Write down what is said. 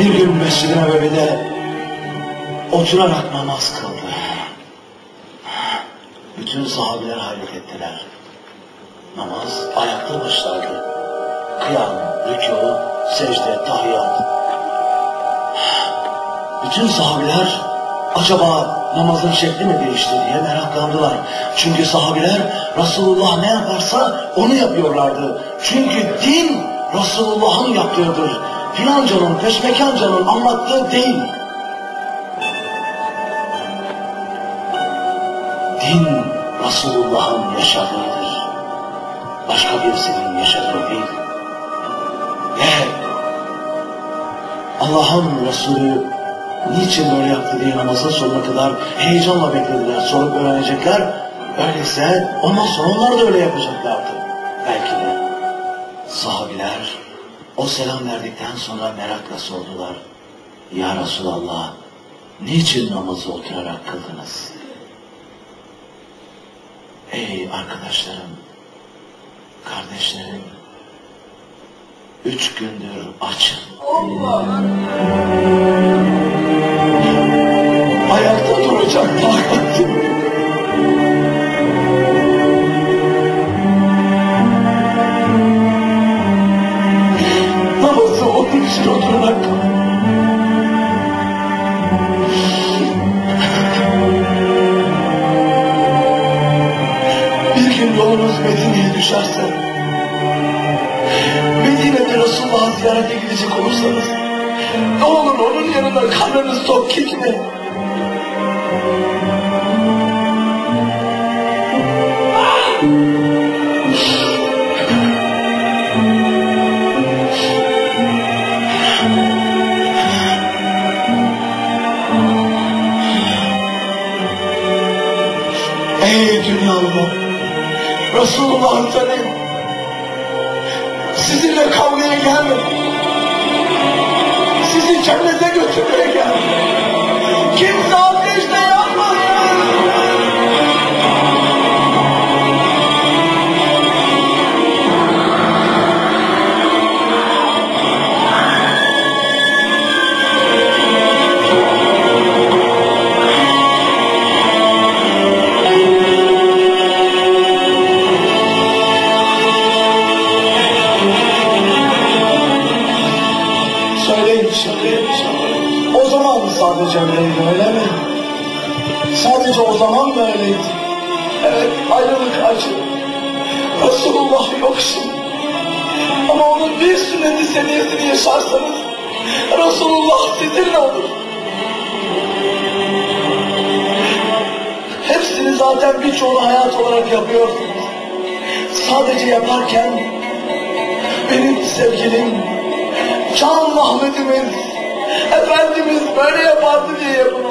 Bir gün Mescid-i Nebevi'de oturarak namaz kıldı. Bütün sahabeler hayret ettiler. Namaz ayakta başlardı. Kıyam, rükû, secde, tahiyyat. Bütün sahabeler acaba namazın şekli mi değişti diye meraklandılar. Çünkü sahabeler Resulullah ne yaparsa onu yapıyorlardı. Çünkü din Resulullah'ın yaptığıdır. Filancanın, peşmekancanın anlattığı değil. Din Resulullah'ın yaşadığıdır. Başka birisinin yaşadığı değil. Ve Allah'ın Resulü niçin böyle yaptı diye namazın sonuna kadar heyecanla beklediler. Sorup öğrenecekler. Öyleyse ondan sonra onlar da öyle yapacaklardı. Belki de sahabiler o selam verdikten sonra merakla sordular. Ya Resulallah niçin namazı oturarak kıldınız? Ey arkadaşlarım, kardeşlerim, üç gündür açım. Ayakta yolunuz Medine'ye düşerse, Medine'de Resulullah'ı ziyarete gidecek olursanız, ne olur onun yanına karnınız tok gitmeyin. Ey dünyalılar! Resulullah'ı tanıyın. Sizinle kavgaya gelmedim. Sizi cennete götürmeye sadece öyleydi öyle mi? Sadece o zaman mı öyleydi? Evet ayrılık acı. Resulullah yok şimdi. Ama onun bir sünneti seniyesini yaşarsanız Resulullah sizin olur. Hepsini zaten birçoğunu hayat olarak yapıyorsunuz. Sadece yaparken benim sevgilim Can Mahmet'imiz, Efendimiz böyle yapardı diye yapın onu.